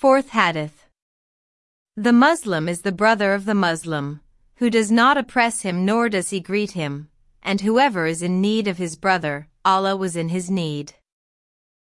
Fourth Hadith. The Muslim is the brother of the Muslim, who does not oppress him nor does he greet him, and whoever is in need of his brother, Allah was in his need.